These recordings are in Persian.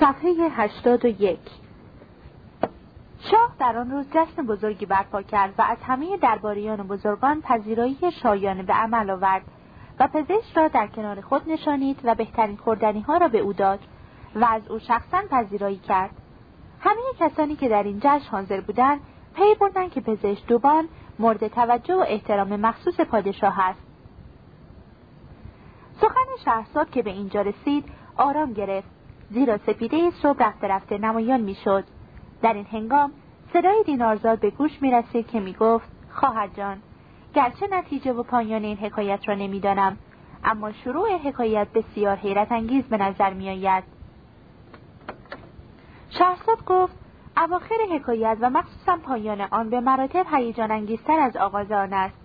صفحه 81 شاه در آن روز جشن بزرگی برپا کرد و از همه درباریان و بزرگان پذیرایی شایانه به عمل آورد و پزشک را در کنار خود نشانید و بهترین خوردنی ها را به او داد و از او شخصا پذیرایی کرد. همه کسانی که در این جشن حاضر بودند پی بردند که پزشک دوبان مورد توجه و احترام مخصوص پادشاه است. شهرزاد که به اینجا رسید آرام گرفت زیرا سپیده صبح رفته رفته نمایان می‌شد در این هنگام صدای دینارزاد به گوش می رسید که می گفت خواهر جان گرچه نتیجه و پایان این حکایت را نمی‌دانم اما شروع حکایت بسیار حیرت انگیز به نظر می آید. شهرزاد گفت اواخر حکایت و مخصوصا پایان آن به مراتب هیجان انگیزتر از آغاز آن است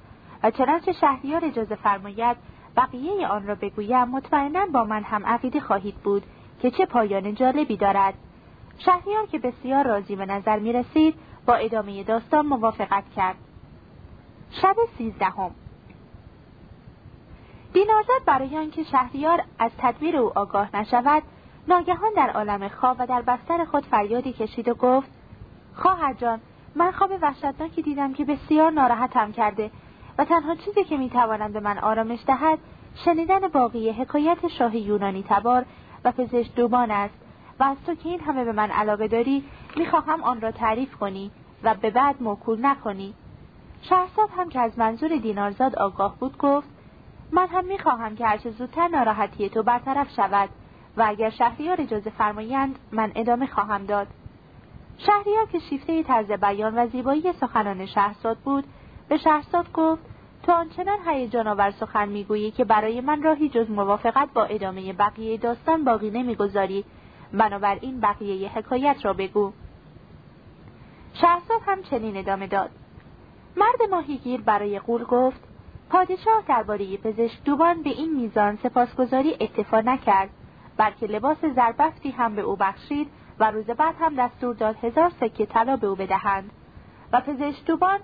و چنانچه شهریار اجازه فرماید بقیه آن را بگویم مطمئنا با من هم عقیده خواهید بود که چه پایان جالبی دارد. شهریار که بسیار راضی به نظر می رسید با ادامه داستان موافقت کرد. شب سیزدهم. دینارزاد برای آنکه شهریار از تدبیر او آگاه نشود ناگهان در عالم خواب و در بستر خود فریادی کشید و گفت خواهر جان من خواب وحشتناکی دیدم که بسیار ناراحتم کرده و تنها چیزی که می‌تواند به من آرامش دهد شنیدن باقی حکایت شاه یونانی تبار و پزشک دوبان است و از تو که این همه به من علاقه داری می‌خواهم آن را تعریف کنی و به بعد موکول نکنی. شهرزاد هم که از منظور دینارزاد آگاه بود گفت من هم می‌خواهم که هرچه زودتر ناراحتی تو برطرف شود و اگر شهریار اجازه فرمایند من ادامه خواهم داد. شهریار که شیفته طرز بیان و زیبایی سخنان شهرزاد بود به شهرزاد گفت تو آنچنان هیجان آور سخن می‌گویی که برای من راهی جز موافقت با ادامه بقیه داستان باقی نمی‌گذاری. بنابراین بقیه حکایت را بگو. شهرزاد هم چنین ادامه داد. مرد ماهیگیر برای قول گفت پادشاه درباره پزشک دوبان به این میزان سپاسگزاری اکتفا نکرد بلکه لباس زربفتی هم به او بخشید و روز بعد هم دستور داد هزار سکه طلا به او بدهند. و پزشک دوبان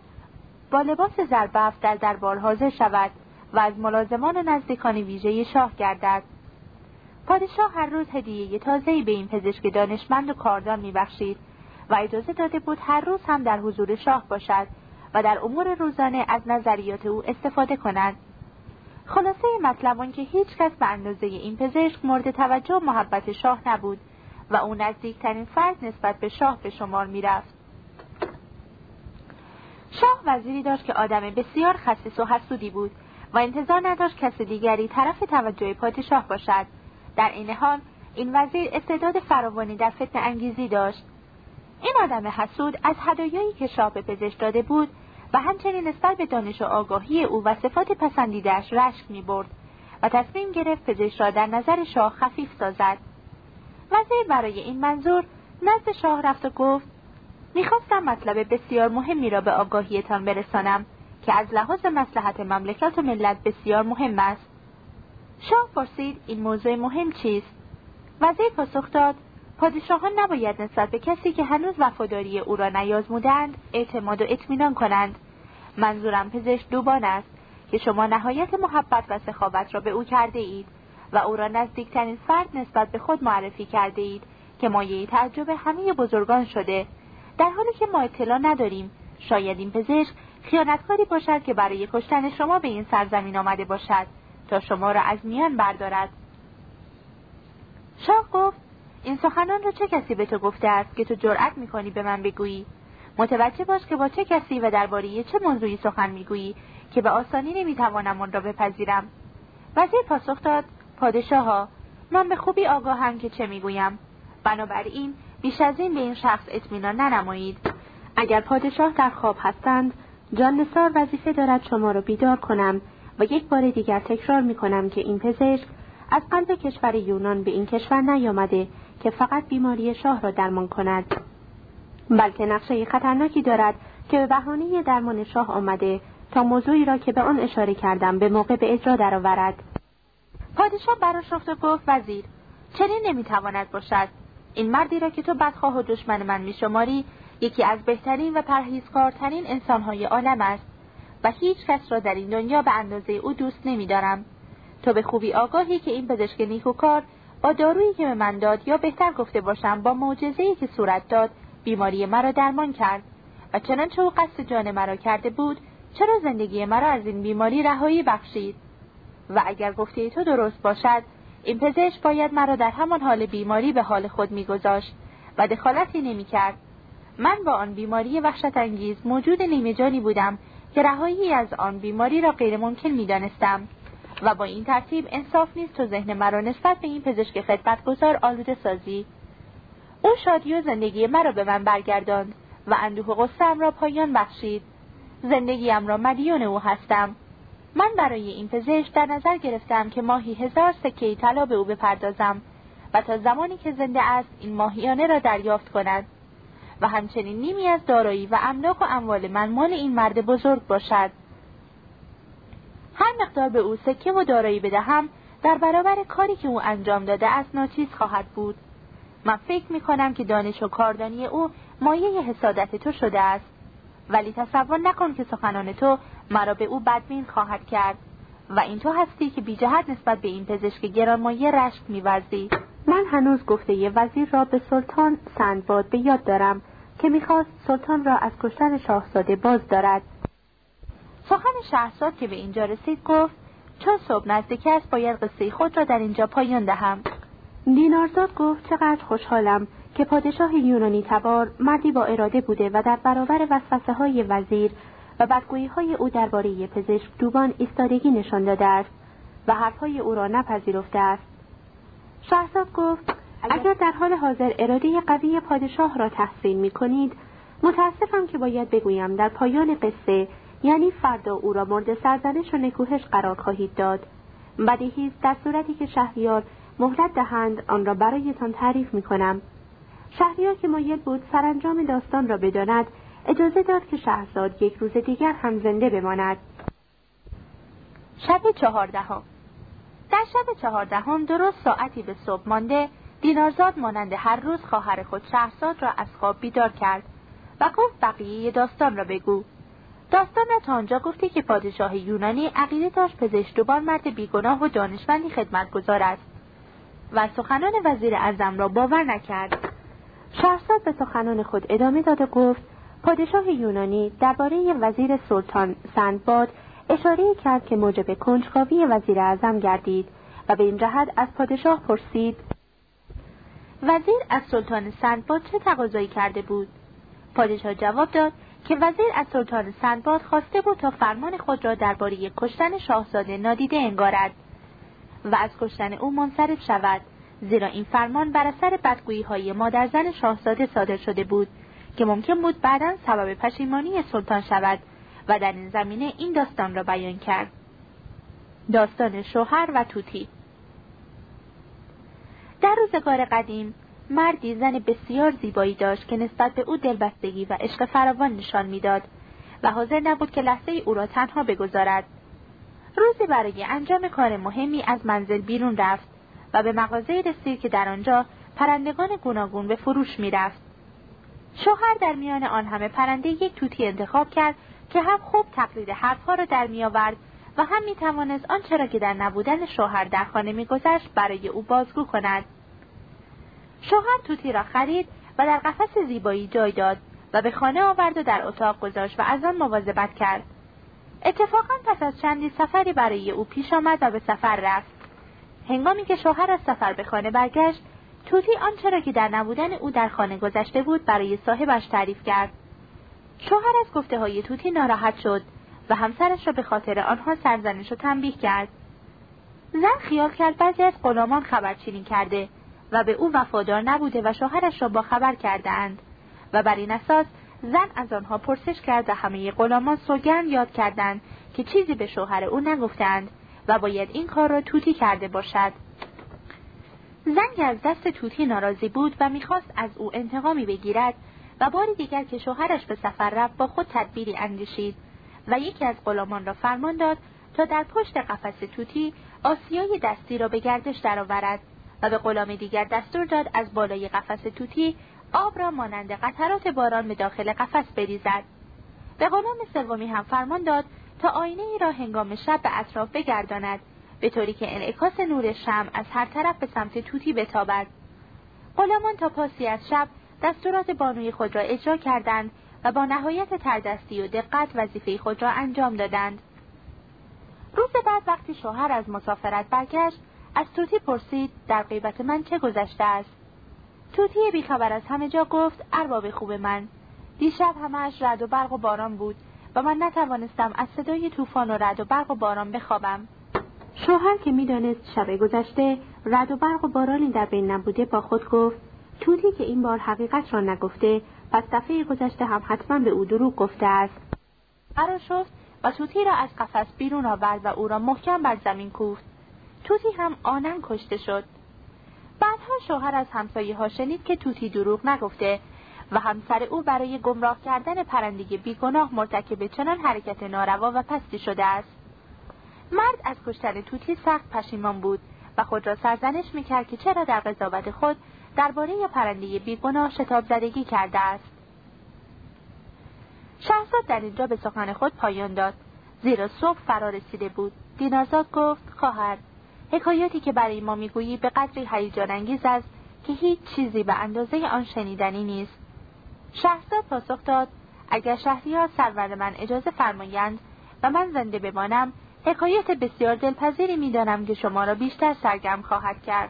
با لباس زربفت در دربار حاضر شود و از ملازمان و نزدیکان ویژه شاه گردد. پادشاه هر روز هدیه تازه‌ای به این پزشک دانشمند و کاردان میبخشید و اجازه داده بود هر روز هم در حضور شاه باشد و در امور روزانه از نظریات او استفاده کند. خلاصه مطلب آن که هیچ کس به اندازه این پزشک مورد توجه و محبت شاه نبود و او نزدیکترین فرد نسبت به شاه به شمار می‌رفت. شاه وزیری داشت که آدم بسیار خصیص و حسودی بود و انتظار نداشت کس دیگری طرف توجه پادشاه باشد. در این حال این وزیر استعداد فراوانی در فتن انگیزی داشت. این آدم حسود از هدایایی که شاه به پزشک داده بود و همچنین نسبت به دانش و آگاهی او و صفات پسندیدهاش رشک می برد و تصمیم گرفت پزشک را در نظر شاه خفیف سازد. وزیر برای این منظور نزد شاه رفت و گفت می‌خواستم مطلب بسیار مهمی را به آگاهیتان برسانم که از لحاظ مسلحت مملکت و ملت بسیار مهم است. شاه پرسید این موضوع مهم چیست؟ وزیر پاسخ داد پادشاهان نباید نسبت به کسی که هنوز وفاداری او را نیازمودند اعتماد و اطمینان کنند. منظورم پزشک دوبان است که شما نهایت محبت و سخاوت را به او کرده اید و او را نزدیکترین فرد نسبت به خود معرفی کرده اید که مایه تعجب همه بزرگان شده. در حالی که ما اطلاع نداریم. شاید این پزشک خیانتکاری باشد که برای کشتن شما به این سرزمین آمده باشد تا شما را از میان بردارد. شاه گفت این سخنان را چه کسی به تو گفته است که تو جرأت می‌کنی به من بگویی؟ متوجه باش که با چه کسی و درباره چه موضوعی سخن می‌گویی که به آسانی نمی‌توانم آن را بپذیرم. وزیر پاسخ داد پادشاها من به خوبی آگاهم که چه می‌گویم. بنابراین بیش از این به این شخص اطمینان ننمایید. اگر پادشاه در خواب هستند جان نثار وظیفه دارد شما را بیدار کنم و یک بار دیگر تکرار می کنم که این پزشک از قلب کشور یونان به این کشور نیامده که فقط بیماری شاه را درمان کند. بلکه نقشه خطرناکی دارد که به بهانه درمان شاه آمده تا موضوعی را که به آن اشاره کردم به موقع به اجرا درآورد. پادشاه براشفت و گفت وزیر چنین نمی‌تواند باشد؟ این مردی را که تو بدخواه و دشمن من میشماری یکی از بهترین و پرهیزکارترین انسانهای عالم است و هیچ کس را در این دنیا به اندازه او دوست نمیدارم. تو به خوبی آگاهی که این پزشک نیکوکار با دارویی که به من داد یا بهتر گفته باشم با معجزه‌ای که صورت داد بیماری مرا درمان کرد و چنانچه او قصد جان مرا کرده بود چرا زندگی مرا از این بیماری رهایی بخشید؟ و اگر گفته تو درست باشد این پزشک باید مرا در همان حال بیماری به حال خود میگذاشت و دخالتی نمی‌کرد. من با آن بیماری وحشت انگیز موجود نیمه جانی بودم که رهایی از آن بیماری را غیر ممکن می‌دانستم و با این ترتیب انصاف نیست تو ذهن مرا نسبت به این پزشک خدمتگزار آلوده سازی. او شادی و زندگی مرا به من برگرداند و اندوه و را پایان بخشید. زندگیم را مدیون او هستم. من برای این پزشک در نظر گرفتم که ماهی هزار سکه طلا به او بپردازم و تا زمانی که زنده است این ماهیانه را دریافت کند و همچنین نیمی از دارایی و املاک و اموال من مال این مرد بزرگ باشد. هر مقدار به او سکه و دارایی بدهم در برابر کاری که او انجام داده از ناچیز خواهد بود. من فکر می کنم که دانش و کاردانی او مایه حسادت تو شده است. ولی تصور نکن که سخنان تو مرا به او بدبین خواهد کرد. و این تو هستی که بی جهت نسبت به این پزشک گرانمایه رشک میورزی. من هنوز گفته وزیر را به سلطان سندباد به یاد دارم که می‌خواست سلطان را از کشتن شاهزاده باز دارد. سخن شهرزاد که به اینجا رسید گفت چون صبح نزدیک است باید قصه خود را در اینجا پایان دهم. دینارزاد گفت چقدر خوشحالم که پادشاه یونانی تبار مردی با اراده بوده و در برابر وسوسه های وزیر و بدگویی های او درباره پزشک دوبان ایستادگی نشان داده است و حرفهای او را نپذیرفته است. شهرزاد گفت اگر در حال حاضر اراده قوی پادشاه را تحسین می کنید متاسفم که باید بگویم در پایان قصه یعنی فردا او را مورد سرزنش و نکوهش قرار خواهید داد. بدیهی در صورتی که شهریار مهلت دهند آن را برایتان تعریف می کنم شهریار که مایل بود سرانجام داستان را بداند اجازه داد که شهرزاد یک روز دیگر هم زنده بماند. شب چهاردهم. در شب چهاردهم درست ساعتی به صبح مانده دینارزاد مانند هر روز خواهر خود شهرزاد را از خواب بیدار کرد و گفت بقیه داستان را بگو. داستان را تا آنجا گفتی که پادشاه یونانی عقیده داشت پزشک دوبار مرد بیگناه و دانشمندی خدمتگزار است و سخنان وزیر اعظم را باور نکرد. شهرزاد به سخنان خود ادامه داد و گفت پادشاه یونانی درباره وزیر سلطان سندباد اشاره کرد که موجب کنجکاوی وزیر اعظم گردید و به این جهت از پادشاه پرسید وزیر از سلطان سندباد چه تقاضایی کرده بود؟ پادشاه جواب داد که وزیر از سلطان سندباد خواسته بود تا فرمان خود را درباره کشتن شاهزاده نادیده انگارد و از کشتن او منصرف شود زیرا این فرمان بر اثر بدگویی های مادر زن شاهزاده صادر شده بود. که ممکن بود بعدا سبب پشیمانی سلطان شود و در این زمینه این داستان را بیان کرد. داستان شوهر و توتی. در روزگار قدیم مردی زن بسیار زیبایی داشت که نسبت به او دلبستگی و عشق فراوان نشان می‌داد و حاضر نبود که لحظه او را تنها بگذارد. روزی برای انجام کار مهمی از منزل بیرون رفت و به مغازه رسید که در آنجا پرندگان گوناگون به فروش می‌رفت. شوهر در میان آن همه پرنده یک توتی انتخاب کرد که هم خوب تقلید حرفها را در میآورد و هم می‌توانست آنچه را که در نبودن شوهر در خانه میگذشت برای او بازگو کند. شوهر توتی را خرید و در قفس زیبایی جای داد و به خانه آورد و در اتاق گذاشت و از آن مواظبت کرد. اتفاقا پس از چندی سفری برای او پیش آمد و به سفر رفت. هنگامی که شوهر از سفر به خانه برگشت توتی آنچه را که در نبودن او در خانه گذشته بود برای صاحبش تعریف کرد. شوهر از گفته های توتی ناراحت شد و همسرش را به خاطر آنها سرزنش و تنبیه کرد. زن خیال کرد بعضی از غلامان خبرچینی کرده و به او وفادار نبوده و شوهرش را با خبر کرده اند و بر این اساس زن از آنها پرسش کرد و همه غلامان سوگند یاد کردند که چیزی به شوهر او نگفتند و باید این کار را توتی کرده باشد. زنگ از دست توتی ناراضی بود و می‌خواست از او انتقامی بگیرد و باری دیگر که شوهرش به سفر رفت با خود تدبیری اندیشید و یکی از غلامان را فرمان داد تا در پشت قفس توتی آسیای دستی را به گردش درآورد و به غلام دیگر دستور داد از بالای قفس توتی آب را مانند قطرات باران به داخل قفس بریزد. به غلام سومی هم فرمان داد تا آینه ای را هنگام شب به اطراف بگرداند به طوری که انعکاس نور شم از هر طرف به سمت توتی بتابد. غلامان تا پاسی از شب دستورات بانوی خود را اجرا کردند و با نهایت تردستی و دقت وظیفه خود را انجام دادند. روز بعد وقتی شوهر از مسافرت برگشت از توتی پرسید در غیبت من چه گذشته است. توتی بیخبر از همه جا گفت ارباب خوب من. دیشب همهاش رد و برق و باران بود و من نتوانستم از صدای طوفان و رد و برق و باران بخوابم. شوهر که می‌دانست شب گذشته رد و برق و بارانی در بین نبوده با خود گفت توتی که این بار حقیقت را نگفته پس دفعه گذشته هم حتما به او دروغ گفته است. قرار شفت و توتی را از قفس بیرون آورد و او را محکم بر زمین کوفت. توتی هم آنن کشته شد. بعدها شوهر از همسایه ها شنید که توتی دروغ نگفته و همسر او برای گمراه کردن پرندگی بیگناه مرتکب چنان حرکت ناروا و پستی شده است. مرد از کشتن توتی سخت پشیمان بود و خود را سرزنش می‌کرد که چرا در قضاوت خود درباره پرنده بیگناه شتاب زدگی کرده است. شهزاد در اینجا به سخن خود پایان داد. زیرا صبح فرا رسیده بود. دینارزاد گفت خواهر حکایاتی که برای ما می‌گویی به قدری هیجان انگیز است که هیچ چیزی به اندازه آن شنیدنی نیست. شهزاد پاسخ داد اگر شهریار سرور من اجازه فرمایند و من زنده بمانم حکایت بسیار دلپذیری می‌دانم که شما را بیشتر سرگرم خواهد کرد.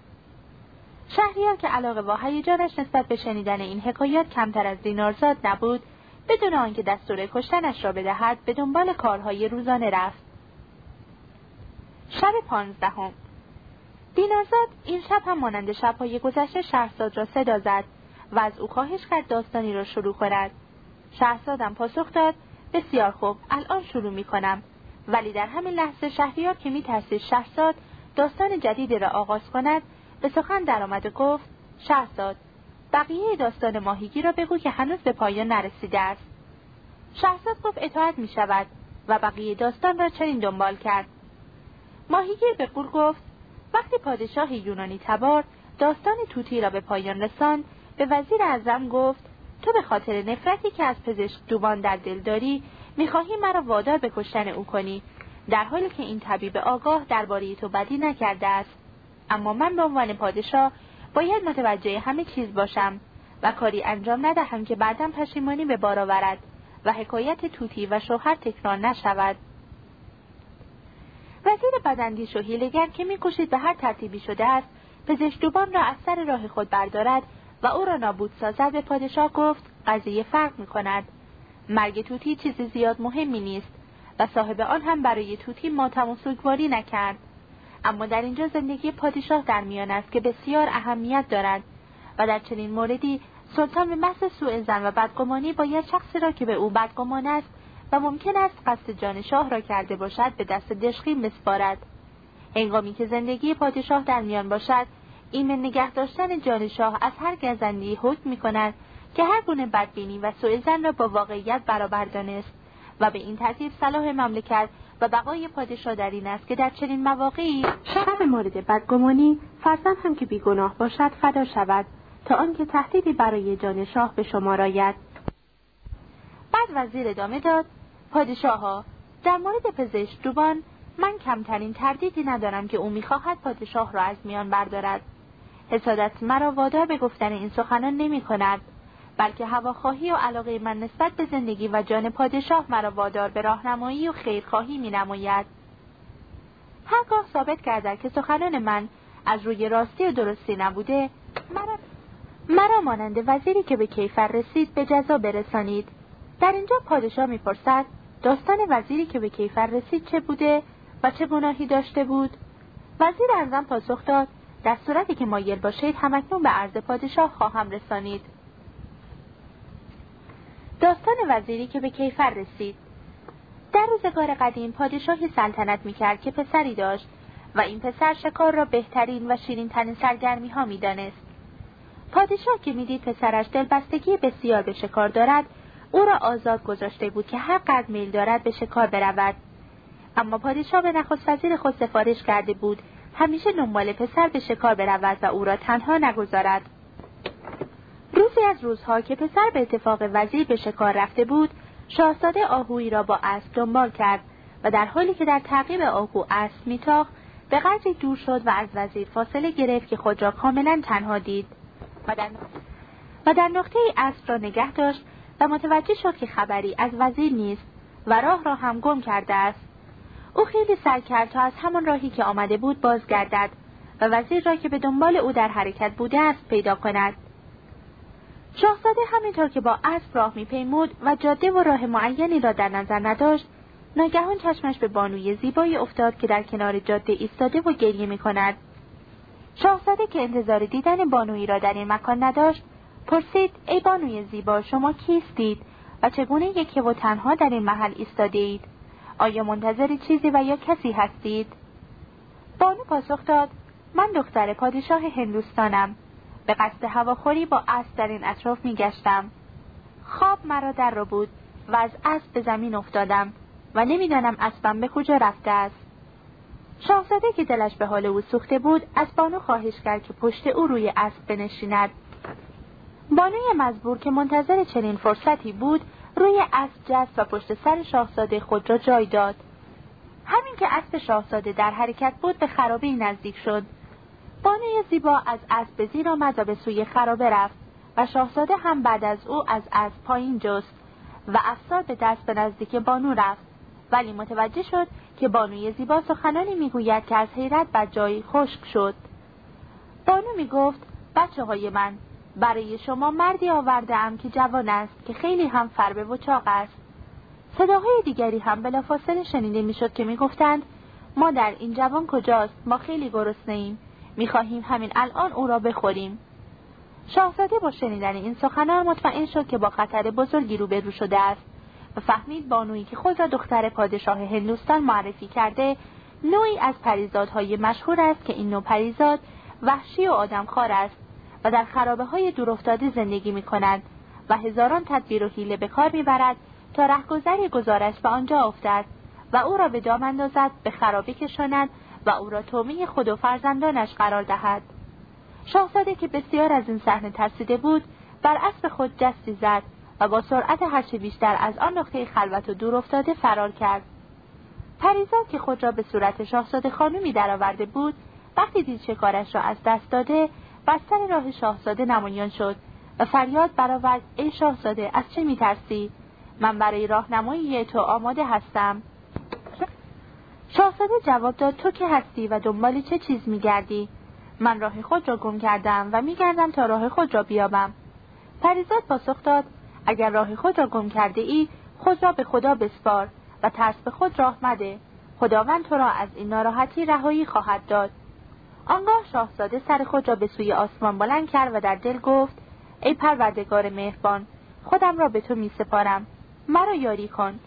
شهریار که علاقه و هیجانش نسبت به شنیدن این حکایات کمتر از دینارزاد نبود بدون آنکه دستور کشتنش را بدهد به دنبال کارهای روزانه رفت. شب پانزدهم. دینارزاد این شب هم مانند شبهای گذشته شهرزاد را صدا زد و از او خواهش کرد داستانی را شروع کند. شهرزادم پاسخ داد بسیار خوب الان شروع می کنم ولی در همین لحظه شهریار که می ترسید شهرزاد داستان جدیدی را آغاز کند به سخن درآمد و گفت شهرزاد بقیه داستان ماهیگی را بگو که هنوز به پایان نرسیده است. شهرزاد گفت اطاعت می شود و بقیه داستان را چنین دنبال کرد. ماهیگیر به قول گفت وقتی پادشاه یونانی تبار داستان توتی را به پایان رساند به وزیر اعظم گفت تو به خاطر نفرتی که از پزشک دوبان در دل داری می‌خواهی مرا وادار به کشتن او کنی. در حالی که این طبیب آگاه درباره تو بدی نکرده است. اما من به عنوان پادشاه باید متوجه همه چیز باشم و کاری انجام ندهم که بعدم پشیمانی به بار آورد و حکایت توتی و شوهر تکرار نشود. وزیر بدندیش و هیلگر که میکوشید به هر ترتیبی شده است پزشکدوبان را از سر راه خود بردارد و او را نابود سازد به پادشاه گفت قضیه فرق می کند. مرگ توتی چیزی زیاد مهمی نیست و صاحب آن هم برای توتی ماتم و سوگواری نکرد. اما در اینجا زندگی پادشاه در میان است که بسیار اهمیت دارد و در چنین موردی سلطان به محض سوء زن و بدگمانی باید شخصی را که به او بدگمان است و ممکن است قصد جان شاه را کرده باشد به دست دشخیم بسپارد هنگامی که زندگی پادشاه در میان باشد این نگه داشتن جان شاه از هر گزندی حکم می کند که هر گونه بدبینی و سوء زن را با واقعیت برابر دانست و به این ترتیب صلاح مملکت و بقای پادشاه در این است که در چنین مواقعی شب مورد بدگمانی فرزند هم که بیگناه باشد فدا شود تا آنکه تهدیدی برای جان شاه به شما راید بعد وزیر ادامه داد پادشاه ها در مورد پزشک دوبان من کمترین تردیدی ندارم که او می‌خواهد پادشاه را از میان بردارد. حسادت مرا وادار به گفتن این سخنان نمی کند بلکه هواخواهی و علاقه من نسبت به زندگی و جان پادشاه مرا وادار به راهنمایی و خیرخواهی می نماید. هرگاه ثابت گردد که سخنان من از روی راستی و درستی نبوده مرا, مرا مانند وزیری که به کیفر رسید به جزا برسانید. در اینجا پادشاه می‌پرسد داستان وزیری که به کیفر رسید چه بوده و چه گناهی داشته بود؟ وزیر ارزم پاسخ داد در صورتی که مایل باشید همکنون به عرض پادشاه خواهم رسانید. داستان وزیری که به کیفر رسید. در روزگار قدیم پادشاهی سلطنت می‌کرد که پسری داشت و این پسر شکار را بهترین و شیرینترین سرگرمی ها می‌دانست. پادشاه که می‌دید پسرش دلبستگی بسیار به شکار دارد او را آزاد گذاشته بود که هر قدر میل دارد به شکار برود. اما پادشاه به نخست وزیر خود سفارش کرده بود همیشه دنبال پسر به شکار برود و او را تنها نگذارد. روزی از روزها که پسر به اتفاق وزیر به شکار رفته بود شاهزاده آهویی را با اسب دنبال کرد و در حالی که در تعقیب آهو اسب میتاخت به قدری دور شد و از وزیر فاصله گرفت که خود را کاملا تنها دید. و در, و در نقطه اسب را نگه داشت و متوجه شد که خبری از وزیر نیست و راه را هم گم کرده است. او خیلی سعی کرد تا از همان راهی که آمده بود بازگردد و وزیر را که به دنبال او در حرکت بوده است پیدا کند. شاهزاده همینطور که با اسب راه میپیمود و جاده و راه معینی را در نظر نداشت ناگهان چشمش به بانوی زیبایی افتاد که در کنار جاده ایستاده و گریه می کند. شاهزاده که انتظار دیدن بانویی را در این مکان نداشت پرسید ای بانوی زیبا شما کیستید و چگونه یکی و تنها در این محل ایستاده اید آیا منتظر چیزی و یا کسی هستید؟ بانو پاسخ داد من دختر پادشاه هندوستانم. به قصد هواخوری با اسب در این اطراف میگشتم. خواب مرا در رو بود و از اسب به زمین افتادم و نمی‌دانم اسبم به کجا رفته است. شاهزاده که دلش به حال او سوخته بود از بانو خواهش کرد که پشت او روی اسب بنشیند. بانوی مزبور که منتظر چنین فرصتی بود روی اسب جست و پشت سر شاهزاده خود را جای داد. همین که اسب شاهزاده در حرکت بود به خرابه نزدیک شد. بانوی زیبا از اسب زیر آمد و به سوی خرابه رفت و شاهزاده هم بعد از او از اسب پایین جست و افسار به دست به نزدیک بانو رفت. ولی متوجه شد که بانوی زیبا سخنانی می‌گوید که از حیرت بر جایی خشک شد. بانو می‌گفت بچه های من برای شما مردی آورده که جوان است که خیلی هم فربه و چاق است. صداهای دیگری هم بلافاصله شنیده می‌شد که می‌گفتند ما در این جوان کجاست؟ ما خیلی گرسنه ایم می‌خواهیم همین الان او را بخوریم. شاهزاده با شنیدن این سخنان مطمئن شد که با خطر بزرگی روبرو شده است. و فهمید بانویی که خود را دختر پادشاه هندوستان معرفی کرده نوعی از پریزادهای مشهور است که این نوع پریزاد وحشی و آدمخوار است و در خرابه های دورافتاده زندگی می کند و هزاران تدبیر و حیله به کار می‌برد تا رهگذری گزارش به آنجا افتد و او را به دام اندازد به خرابه کشاند و او را تومه خود و فرزندانش قرار دهد. شاهزاده که بسیار از این صحنه ترسیده بود بر اسب خود جستی زد و با سرعت هرچه بیشتر از آن نقطه خلوت و دور افتاده فرار کرد. پریزا که خود را به صورت شاهزاده خانومی درآورده بود وقتی دید شکارش را از دست داده بر سر راه شاهزاده نمایان شد و فریاد برآورد ای شاهزاده از چه میترسی؟ من برای راهنمایی تو آماده هستم. شاهزاده جواب داد تو که هستی و دنبال چه چیز میگردی؟ من راه خود را گم کردم و میگردم تا راه خود را بیابم. پریزاد پاسخ داد اگر راه خود را گم کرده ای خود را به خدا بسپار و ترس به خود راه مده. خداوند تو را از این ناراحتی رهایی خواهد داد. آنگاه شاهزاده سر خود را به سوی آسمان بلند کرد و در دل گفت ای پروردگار مهربان خودم را به تو می سپارم مرا یاری کن.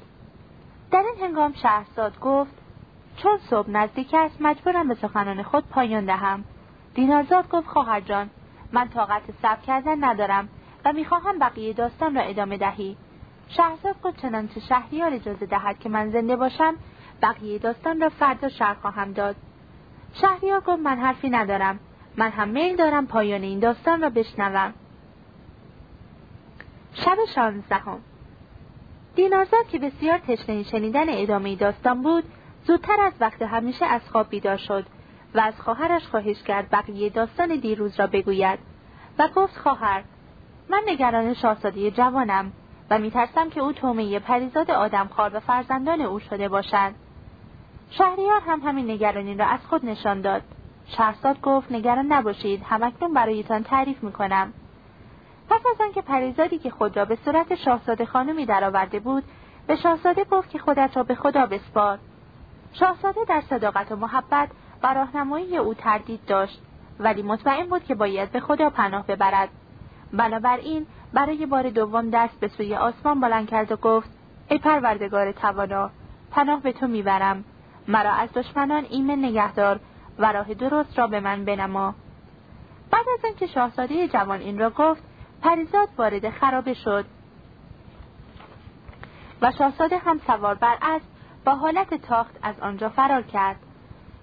در این هنگام شهرزاد گفت چون صبح نزدیک است مجبورم به سخنان خود پایان دهم. دینارزاد گفت خواهر جان من طاقت صبر کردن ندارم و می‌خواهم بقیه داستان را ادامه دهی. شهرزاد گفت چنانچه شهریار اجازه دهد که من زنده باشم؟ بقیه داستان را فردا شهر خواهم داد. شهریار گفت من حرفی ندارم. من هم میل دارم پایان این داستان را بشنوم. شب شانزدهم. دینارزاد که بسیار تشنه شنیدن ادامه داستان بود زودتر از وقت همیشه از خواب بیدار شد و از خواهرش خواهش کرد بقیه داستان دیروز را بگوید و گفت خواهر من نگران شاهزاده جوانم و میترسم که او تومه پریزاد آدمخوار و فرزندان او شده باشد. شهریار هم همین نگرانی را از خود نشان داد. شهرزاد گفت نگران نباشید همکنون برایتان تعریف می‌کنم. پس از آنکه پریزادی که خود را به صورت شاهزاده خانمی درآورده بود به شاهزاده گفت که خودت را به خدا بسپار. شاهزاده در صداقت و محبت و راهنمایی او تردید داشت ولی مطمئن بود که باید به خدا پناه ببرد. بنابراین برای بار دوم دست به سوی آسمان بلند کرد و گفت ای پروردگار توانا پناه به تو می‌برم. مرا از دشمنان ایمن نگهدار و راه درست را به من بنما. بعد از اینکه شاهزاده جوان این را گفت پریزاد وارد خرابه شد. و شاهزاده هم سوار بر اسب با حالت تاخت از آنجا فرار کرد.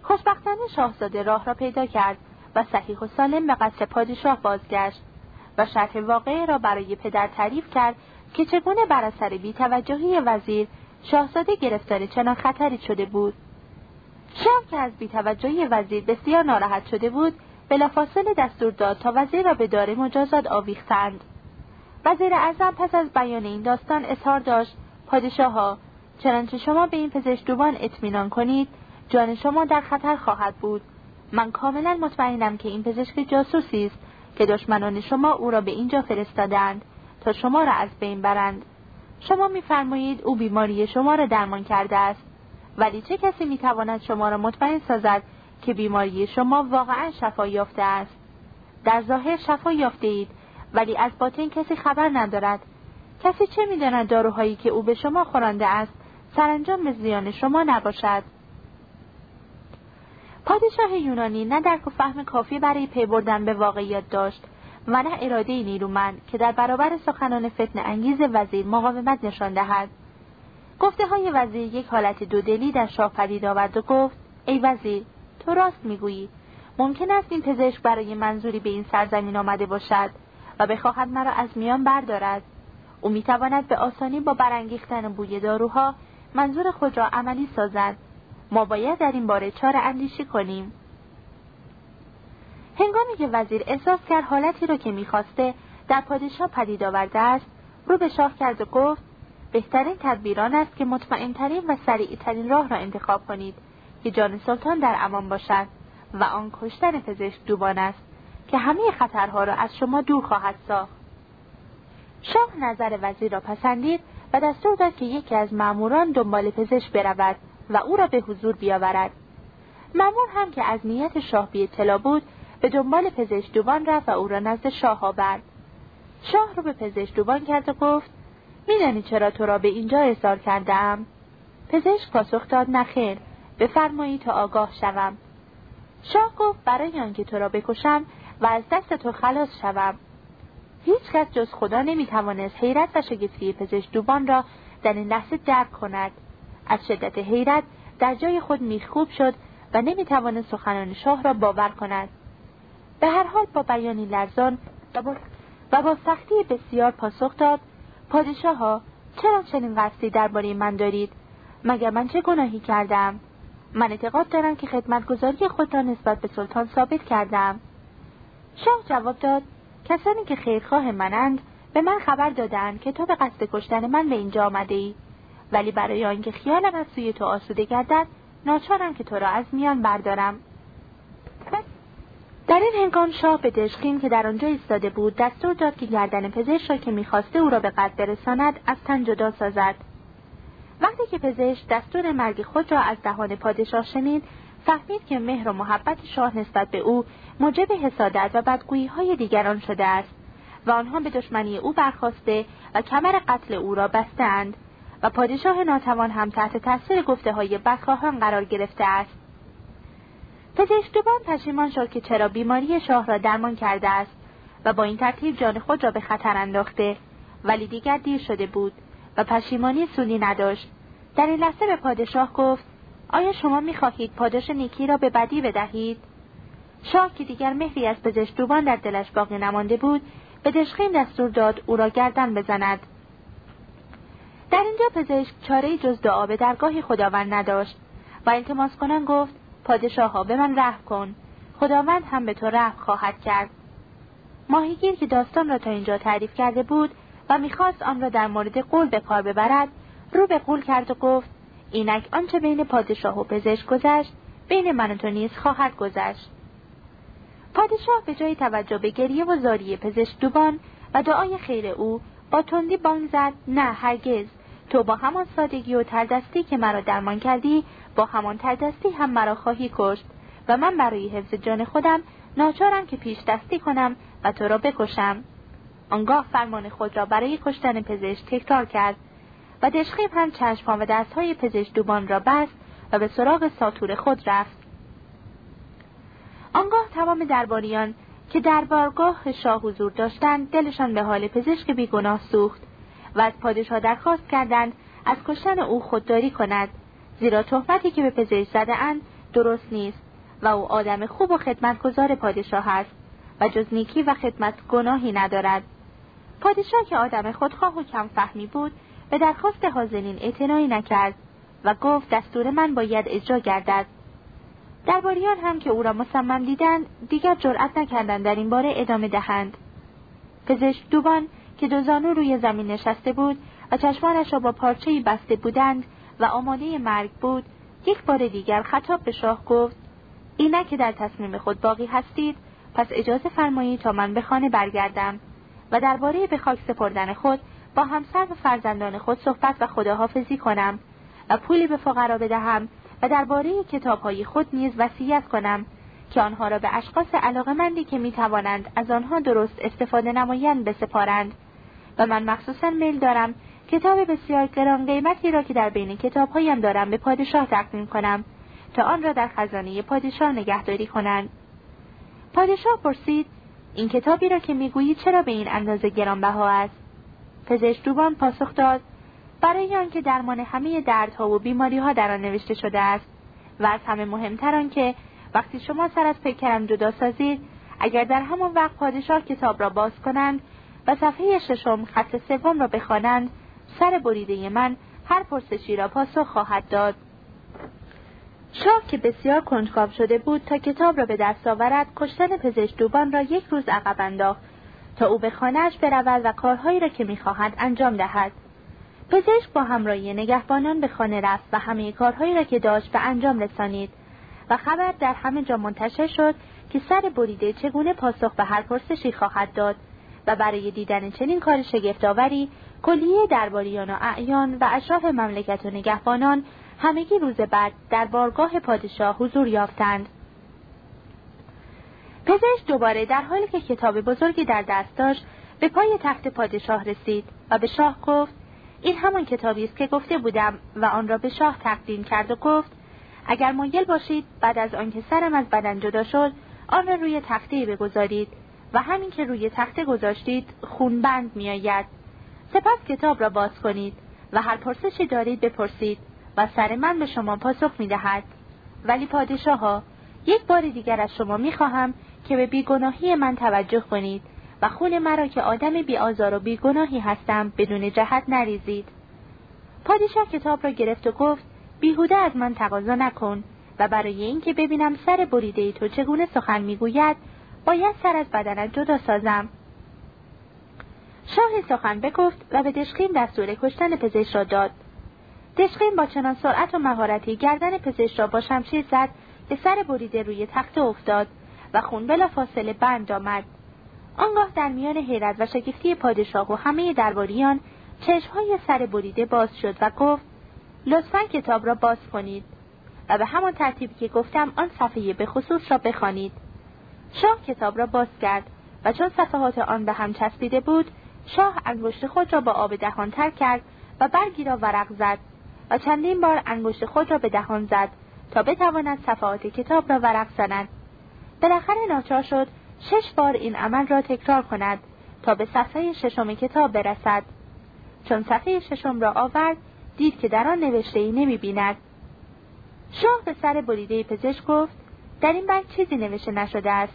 خوشبختانه شاهزاده راه را پیدا کرد و صحیح و سالم به قصر پادشاه بازگشت و شرح واقعه را برای پدر تعریف کرد که چگونه بر اثر بیتوجهی وزیر شاهزاده گرفتار چنان خطری شده بود. شاه که از بیتوجهی وزیر بسیار ناراحت شده بود بلافاصله دستور داد تا وزیر را به دار مجازات آویختند. وزیر اعظم پس از بیان این داستان اظهار داشت پادشاه ها چنانچه شما به این پزشک دوبان اطمینان کنید جان شما در خطر خواهد بود. من کاملا مطمئنم که این پزشک جاسوسی است که دشمنان شما او را به اینجا فرستادند تا شما را از بین برند. شما میفرمایید او بیماری شما را درمان کرده است ولی چه کسی می‌تواند شما را مطمئن سازد که بیماری شما واقعا شفا یافته است؟ در ظاهر شفا یافته اید ولی از باطن کسی خبر ندارد. کسی چه می‌داند داروهایی که او به شما خورانده است؟ سرانجام به زیان شما نباشد. پادشاه یونانی نه درک و فهم کافی برای پی بردن به واقعیت داشت و نه اراده نیرومند که در برابر سخنان فتن انگیز وزیر مقاومت نشان دهد. گفته های وزیر یک حالت دودلی در شاه پدید آورد و گفت ای وزیر تو راست می‌گویی. ممکن است این پزشک برای منظوری به این سرزمین آمده باشد و بخواهد مرا از میان بردارد. او می‌تواند به آسانی با برانگیختن بوی داروها منظور خود را عملی سازد. ما باید در این باره چاره اندیشی کنیم. هنگامی که وزیر احساس کرد حالتی را که می‌خواسته در پادشاه پدید آورده است رو به شاه کرد و گفت بهترین تدبیران است که مطمئنترین و سریعترین راه را انتخاب کنید که جان سلطان در امان باشد و آن کشتن پزشک دوبان است که همه خطرها را از شما دور خواهد ساخت. شاه نظر وزیر را پسندید دستور داد که یکی از ماموران دنبال پزشک برود و او را به حضور بیاورد. مامور هم که از نیت شاه بی اطلاع بود به دنبال پزشک دوبان رفت و او را نزد شاه آورد. شاه رو به پزشک دوبان کرد و گفت میدانی چرا تو را به اینجا احضار کردم پزشک پاسخ داد نخیر بفرمایی تا آگاه شوم. شاه گفت برای آنکه تو را بکشم و از دست تو خلاص شوم. هیچ کس جز خدا نمی‌توانست حیرت و شگفتی پزشک دوبان را در این لحظه درک کند. از شدت حیرت در جای خود میخکوب شد و نمی‌توانست سخنان شاه را باور کند. به هر حال با بیانی لرزان و با, سختی بسیار پاسخ داد. پادشاه ها چرا چنین قصدی درباره من دارید؟ مگر من چه گناهی کردم؟ من اعتقاد دارم که خدمتگذاری خود را نسبت به سلطان ثابت کردم. شاه جواب داد کسانی که خیرخواه منند به من خبر دادند که تو به قصد کشتن من به اینجا آمده ای ولی برای آنکه خیالم از سوی تو آسوده گردد ناچارم که تو را از میان بردارم. در این هنگام شاه به دشخیم که در آنجا ایستاده بود دستور داد که گردن پزشک را که می‌خواسته او را به قتل برساند از تن جدا سازد. وقتی که پزشک دستور مرگ خود را از دهان پادشاه شنید فهمید که مهر و محبت شاه نسبت به او موجب حسادت و بدگویی های دیگران شده است و آنها به دشمنی او برخواسته و کمر قتل او را بستند و پادشاه ناتوان هم تحت تاثیر گفته های بدخواهان قرار گرفته است. پزشکدوبان پشیمان شد که چرا بیماری شاه را درمان کرده است و با این ترتیب جان خود را به خطر انداخته ولی دیگر دیر شده بود و پشیمانی سودی نداشت. در این لحظه به پادشاه گفت آیا شما می‌خواهید پاداش نیکی را به بدی بدهید؟ شاه که دیگر مهری از پزشکدوبان در دلش باقی نمانده بود به دشخیم دستور داد او را گردن بزند. در اینجا پزشک چاره جز دعا به درگاه خداوند نداشت و التماس کنان گفت پادشاه ها به من رحم کن خداوند هم به تو رحم خواهد کرد. ماهیگیر که داستان را تا اینجا تعریف کرده بود و می‌خواست آن را در مورد قول به کار ببرد رو به قول کرد و گفت اینک آنچه بین پادشاه و پزشک گذشت بین من تو نیز خواهد گذشت. پادشاه به جای توجه به گریه و زاری پزشک دوبان و دعای خیر او با تندی بانگ زد نه هرگز. تو با همان سادگی و تردستی که مرا درمان کردی با همان تردستی هم مرا خواهی کشت و من برای حفظ جان خودم ناچارم که پیش دستی کنم و تو را بکشم. آنگاه فرمان خود را برای کشتن پزشک تکرار کرد. و دشخیب هم چشمها و دستهای پزشک دوبان را بست و به سراغ ساتور خود رفت. آنگاه تمام درباریان که در بارگاه شاه حضور داشتند دلشان به حال پزشک بیگناه سوخت و از پادشاه درخواست کردند از کشتن او خودداری کند زیرا تهمتی که به پزشک زده اند درست نیست و او آدم خوب و خدمتگزار پادشاه است و جز نیکی و خدمت گناهی ندارد. پادشاه که آدم خودخواه و کم فهمی بود به درخواست حاضرین اعتنایی نکرد و گفت دستور من باید اجرا گردد. درباریان هم که او را مصمم دیدند دیگر جرأت نکردند در این باره ادامه دهند. پزشک دوبان که دو زانو روی زمین نشسته بود و چشمانش را با پارچهای بسته بودند و آماده مرگ بود یک بار دیگر خطاب به شاه گفت اینه که در تصمیم خود باقی هستید پس اجازه فرمایید تا من به خانه برگردم و درباره به خاک سپردن خود با همسر و فرزندان خود صحبت و خداحافظی کنم و پولی به فقرا بدهم و درباره کتابهای خود نیز وصیت کنم که آنها را به اشخاص علاقمندی که می‌توانند از آنها درست استفاده نمایند بسپارند و من مخصوصا میل دارم کتاب بسیار گران قیمتی را که در بین کتابهایم دارم به پادشاه تقدیم کنم تا آن را در خزانه پادشاه نگهداری کنند. پادشاه پرسید این کتابی را که می‌گویی چرا به این اندازه گرانبها است؟ پزشک دوبان پاسخ داد. برای آنکه درمان همه دردها و بیماریها در آن نوشته شده است و از همه مهمتر آنکه وقتی شما سر از پیکرم جدا سازید اگر در همان وقت پادشاه کتاب را باز کنند و صفحه ششم خط سوم را بخوانند سر بریده من هر پرسشی را پاسخ خواهد داد. شاه که بسیار کنجکاو شده بود تا کتاب را به دست آورد کشتن پزشک دوبان را یک روز عقب انداخت تا او به خانهاش برود و کارهایی را که می‌خواهد انجام دهد. پزشک با همراهی نگهبانان به خانه رفت و همه کارهایی را که داشت به انجام رسانید. و خبر در همه جا منتشر شد که سر بریده چگونه پاسخ به هر پرسشی خواهد داد و برای دیدن چنین کار شگفتآوری کلیه درباریان و اعیان و اشراف مملکت و نگهبانان همگی روز بعد در بارگاه پادشاه حضور یافتند. پزشک دوباره در حالی که کتاب بزرگی در دست داشت به پای تخت پادشاه رسید و به شاه گفت این همان کتابی است که گفته بودم و آن را به شاه تقدیم کرد و گفت اگر مایل باشید بعد از آنکه سرم از بدن جدا شد آن را روی تخته بگذارید و همین که روی تخته گذاشتید خونبند میآید. سپس کتاب را باز کنید و هر پرسشی دارید بپرسید و سر من به شما پاسخ می‌دهد. ولی پادشاه ها یک بار دیگر از شما می‌خواهم که به بیگناهی من توجه کنید و خون مرا که آدم بی آزار و بیگناهی هستم بدون جهت نریزید. پادشاه کتاب را گرفت و گفت بیهوده از من تقاضا نکن و برای اینکه ببینم سر بریده تو چگونه سخن می‌گوید باید سر از بدنت جدا سازم. شاه سخن بگفت و به دشقین دستور کشتن پزشک را داد. دشقین با چنان سرعت و مهارتی گردن پزشک را با شمشیر زد که سر بریده روی تخت افتاد. و خون بلا فاصله بند آمد. آنگاه در میان حیرت و شگفتی پادشاه و همه درباریان چشمهای سر بریده باز شد و گفت لطفا کتاب را باز کنید. و به همان ترتیبی که گفتم آن صفحه به خصوص را بخوانید. شاه کتاب را باز کرد و چون صفحات آن به هم چسبیده بود شاه انگشت خود را با آب دهان تر کرد و برگی را ورق زد و چندین بار انگشت خود را به دهان زد تا بتواند صفحات کتاب را ورق زند. بالاخره ناچار شد شش بار این عمل را تکرار کند تا به صفحه ششم کتاب برسد. چون صفحه ششم را آورد دید که در آن نوشته ای نمی بیند. شاه به سر بریده پزشک گفت در این برگ چیزی نوشته نشده است.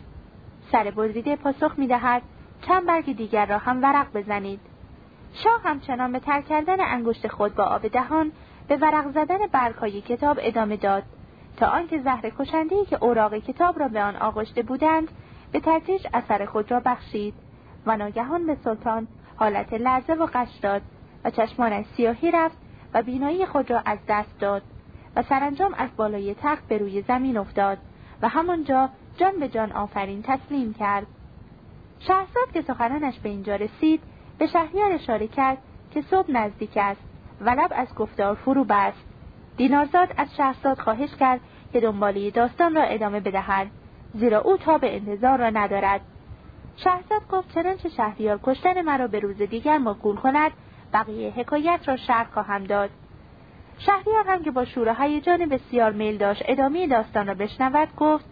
سر بریده پاسخ می دهد چند برگ دیگر را هم ورق بزنید. شاه همچنان به ترک کردن انگشت خود با آب دهان به ورق زدن برگهای کتاب ادامه داد. تا آنکه زهر کشندهای که اوراق کتاب را به آن آغشته بودند به تدریج اثر خود را بخشید و ناگهان به سلطان حالت لرزه و قش داد و چشمانش سیاهی رفت و بینایی خود را از دست داد و سرانجام از بالای تخت به روی زمین افتاد و همانجا جان به جان آفرین تسلیم کرد. شهرزاد که سخنانش به اینجا رسید به شهریار اشاره کرد که صبح نزدیک است و لب از گفتار فرو بست. دینارزاد از شهرزاد خواهش کرد که دنباله داستان را ادامه بدهد. زیرا او تا به انتظار را ندارد. شهرزاد گفت چنانچه شهریار کشتن مرا به روز دیگر مقول کند بقیه حکایت را شرح خواهم داد. شهریار هم که با شور هیجان بسیار میل داشت ادامه داستان را بشنود گفت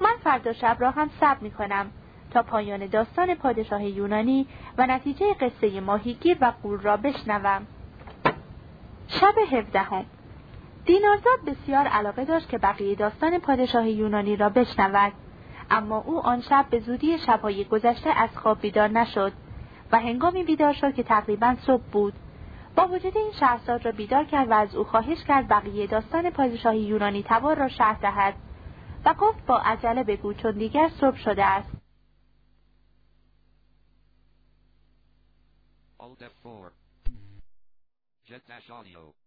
من فردا شب را هم صبر می کنم تا پایان داستان پادشاه یونانی و نتیجه قصه ماهیگیر و قول را بشنوم. شب هفدهم. دینارزاد بسیار علاقه داشت که بقیه داستان پادشاه یونانی را بشنود اما او آن شب به زودی شبهای گذشته از خواب بیدار نشد و هنگامی بیدار شد که تقریبا صبح بود با وجود این شهرزاد را بیدار کرد و از او خواهش کرد بقیه داستان پادشاه یونانی تبار را شرح دهد و گفت با عجله بگو چون دیگر صبح شده است Alt F4. Jet Dash Audio.